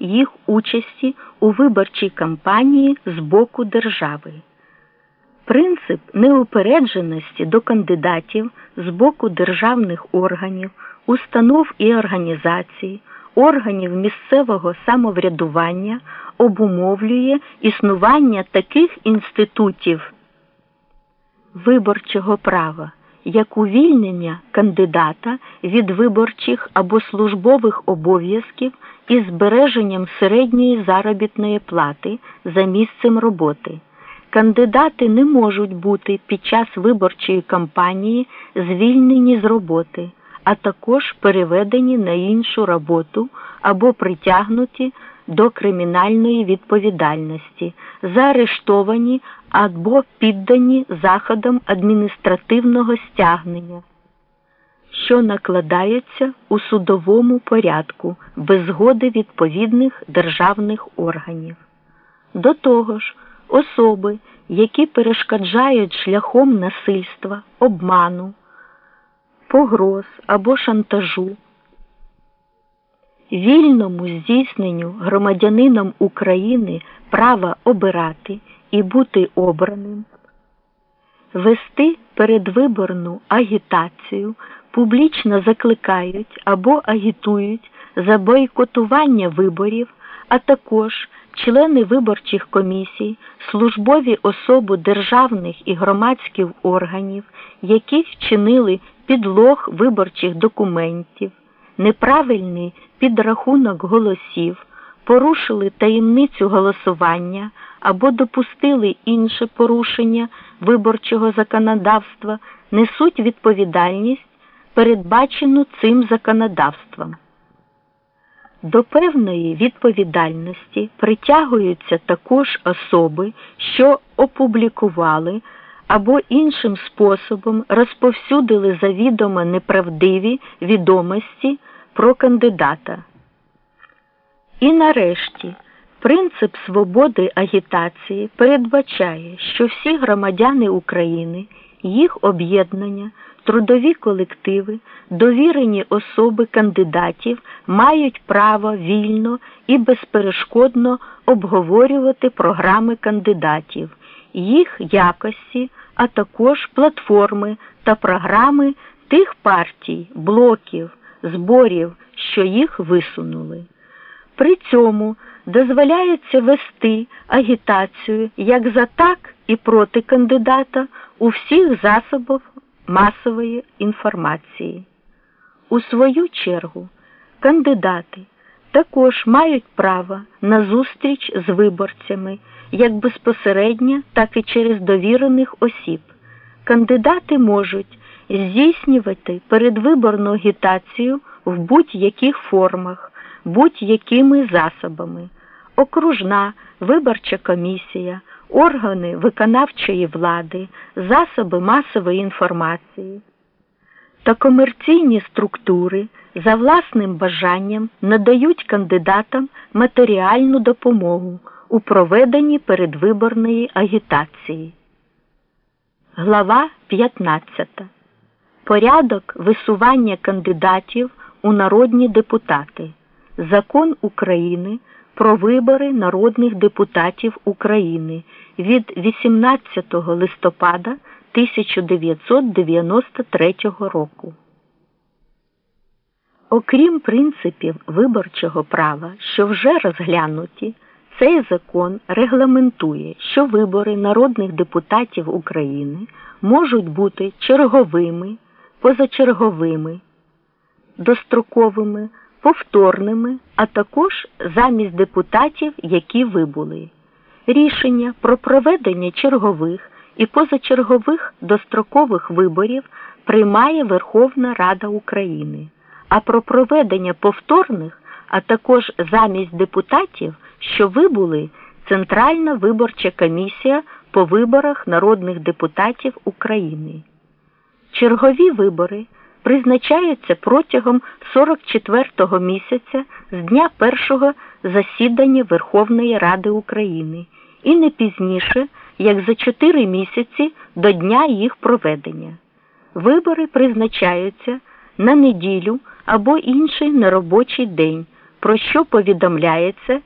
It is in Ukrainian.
їх участі у виборчій кампанії з боку держави. Принцип неупередженості до кандидатів з боку державних органів, установ і організацій, органів місцевого самоврядування обумовлює існування таких інститутів виборчого права, як увільнення кандидата від виборчих або службових обов'язків із збереженням середньої заробітної плати за місцем роботи. Кандидати не можуть бути під час виборчої кампанії звільнені з роботи, а також переведені на іншу роботу або притягнуті до кримінальної відповідальності, заарештовані або піддані заходам адміністративного стягнення, що накладаються у судовому порядку без згоди відповідних державних органів. До того ж, особи, які перешкоджають шляхом насильства, обману, погроз або шантажу, вільному здійсненню громадянином України права обирати і бути обраним, вести передвиборну агітацію, публічно закликають або агітують за бойкотування виборів, а також члени виборчих комісій, службові особи державних і громадських органів, які вчинили підлог виборчих документів, неправильний підрахунок голосів, порушили таємницю голосування або допустили інше порушення виборчого законодавства, несуть відповідальність, передбачену цим законодавством. До певної відповідальності притягуються також особи, що опублікували або іншим способом розповсюдили завідомо неправдиві відомості про кандидата. І нарешті принцип свободи агітації передбачає, що всі громадяни України, їх об'єднання, трудові колективи, довірені особи кандидатів мають право вільно і безперешкодно обговорювати програми кандидатів, їх якості, а також платформи та програми тих партій, блоків, зборів, що їх висунули. При цьому дозволяється вести агітацію як за так і проти кандидата у всіх засобах масової інформації. У свою чергу кандидати також мають право на зустріч з виборцями як безпосередньо, так і через довірених осіб. Кандидати можуть здійснювати передвиборну агітацію в будь-яких формах, будь-якими засобами. Окружна виборча комісія, органи виконавчої влади, засоби масової інформації та комерційні структури за власним бажанням надають кандидатам матеріальну допомогу у проведенні передвиборної агітації. Глава 15. Порядок висування кандидатів у народні депутати. Закон України про вибори народних депутатів України від 18 листопада 1993 року. Окрім принципів виборчого права, що вже розглянуті, цей закон регламентує, що вибори народних депутатів України можуть бути черговими, позачерговими, достроковими, повторними, а також замість депутатів, які вибули. Рішення про проведення чергових і позачергових дострокових виборів приймає Верховна Рада України, а про проведення повторних, а також замість депутатів, що вибули Центральна виборча комісія по виборах народних депутатів України. Чергові вибори призначаються протягом 44-го місяця з дня першого засідання Верховної Ради України і не пізніше, як за 4 місяці до дня їх проведення. Вибори призначаються на неділю або інший неробочий день про що повідомляється